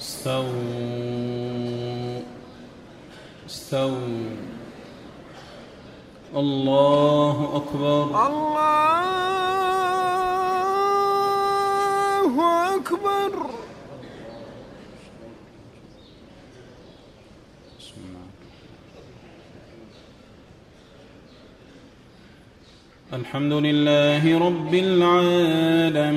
استووا استووا الله أكبر. الله أكبر. الحمد لله رب العالمين.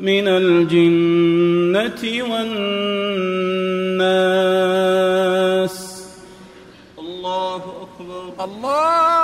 من الجنة والناس. الله أكبر. الله